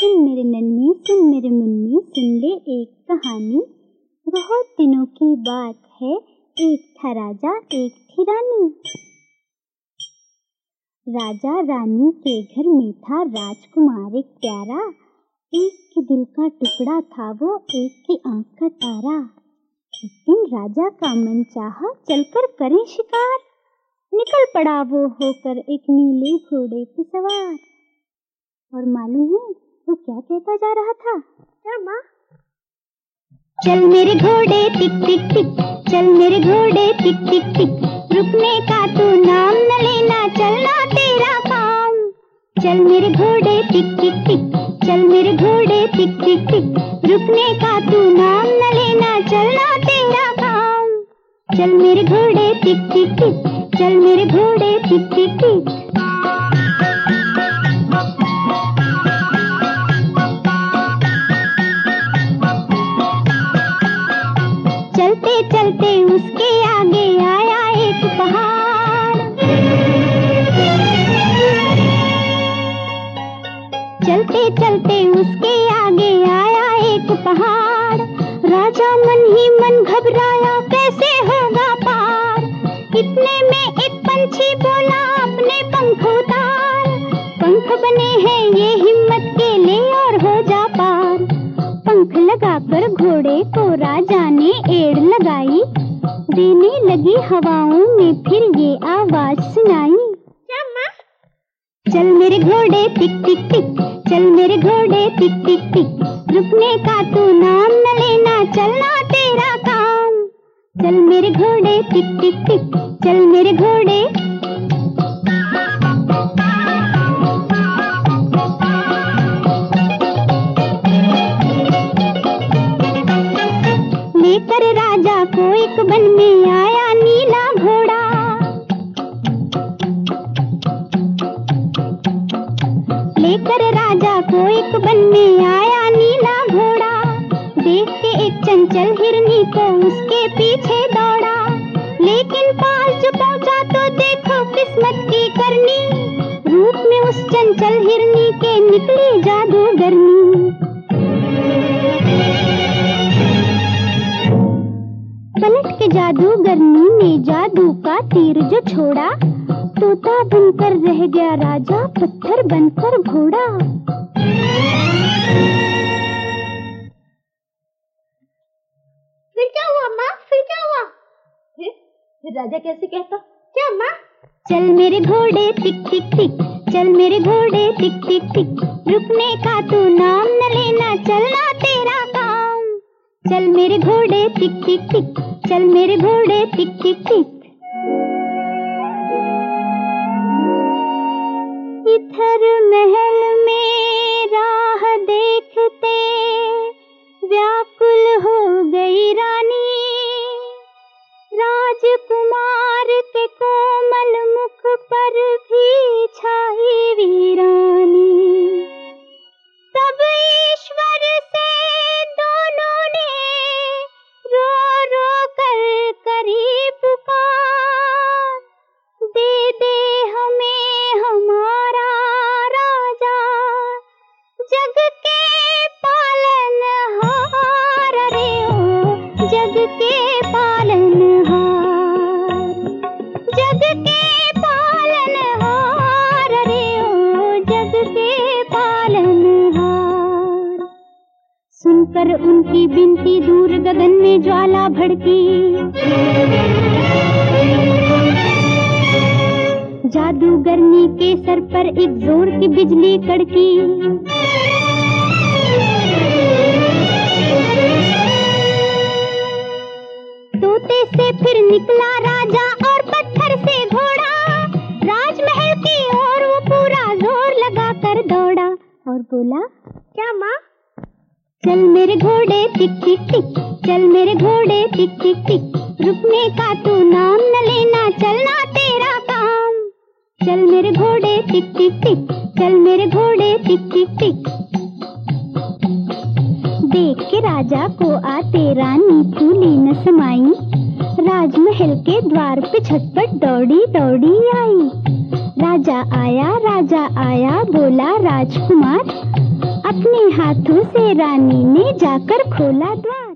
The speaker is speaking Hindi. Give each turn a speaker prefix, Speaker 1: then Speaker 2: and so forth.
Speaker 1: सुन मेरे नन्ही, सुन मेरे मुन्नी, सुन ले एक कहानी। बहुत दिनों की बात है, एक था राजा, एक थी रानी। राजा रानी के घर में था राजकुमार एक प्यारा। एक के दिल का टुकड़ा था वो, एक की आँख का तारा। एक दिन राजा का मन चाहा, चलकर करें शिकार। निकल पड़ा वो होकर एक नीले घोड़े पे सवार। और मालूम है वो क्या कहता जा रहा था? क्या माँ? चल मेरे घोड़े, टिक टिक टिक। चल मेरे घोड़े, टिक टिक टिक। रुकने का तू नाम न लेना चलना तेरा काम। चल मेरे घोड़े, टिक टिक टिक। चल मेरे घोड़े, टिक टिक टिक। रुकने का तू नाम न लेना चलना तेरा काम। चल मेरे घोड़े, टिक टिक टिक। चल मेरे घोड़े, टिक टिक टिक। चलते चलते उसके आगे आया एक पहाड़। चलते चलते उसके आगे आया एक पहाड़। राजा मन ही मन घबराया, कैसे होगा पार? इतने में एक पंछी बोला, अपने पंख उतार। पंख बने हैं ये हिम्मत के ले को राजा ने एड़ लगाई। देने लगी हवाओं में फिर ये आवाज़ सुनाई। चल मेरे घोड़े टिक टिक टिक। चल मेरे घोड़े टिक टिक टिक। रुकने का तू नाम न लेना चलना तेरा काम। चल मेरे घोड़े टिक टिक टिक। चल मेरे घोड़े लेकर राजा को एक बन में आया नीला घोड़ा। देख के एक चंचल हिरनी को उसके पीछे दौड़ा। लेकिन पास जो पहुँचा तो देखो किस्मत की करनी। रूप में उस चंचल हिरनी के निकली जादूगरनी पलट के जादूगरनी ने जादू का तीर जो छोड़ा तोता बनकर रह गया राजा पत्थर बनकर घोड़ा।
Speaker 2: फिर क्या हुआ माँ? फिर क्या हुआ? फिर फिर राजा कैसे कहता क्या माँ?
Speaker 1: चल मेरे घोड़े टिक टिक टिक। चल मेरे घोड़े टिक टिक टिक। रुकने का तू नाम न लेना चलना तेरा काम। चल मेरे घोड़े टिक टिक टिक। चल मेरे घोड़े टिक टिक टिक। गई रानी राजकुमार। सुनकर उनकी बिनती दूर गगन में ज्वाला भड़की। जादूगरनी के सर पर एक ज़ोर की बिजली कड़की। तोते से फिर निकला राजा और पत्थर से घोड़ा। राजमहल की ओर वो पूरा ज़ोर लगा कर दौड़ा और बोला,
Speaker 2: क्या माँ
Speaker 1: चल मेरे घोड़े टिक टिक। टिक चल मेरे घोड़े टिक टिक। टिक रुकने का तू नाम न लेना, चलना तेरा काम। चल मेरे घोड़े टिक टिक। टिक चल मेरे घोड़े टिक टिक टिक। देख के राजा को आते रानी फूली न समाई। राजमहल के द्वार पे झटपट दौड़ी दौड़ी आई। राजा आया राजा आया, बोला, राजकुमार अपने हाथों से रानी ने जाकर खोला द्वार।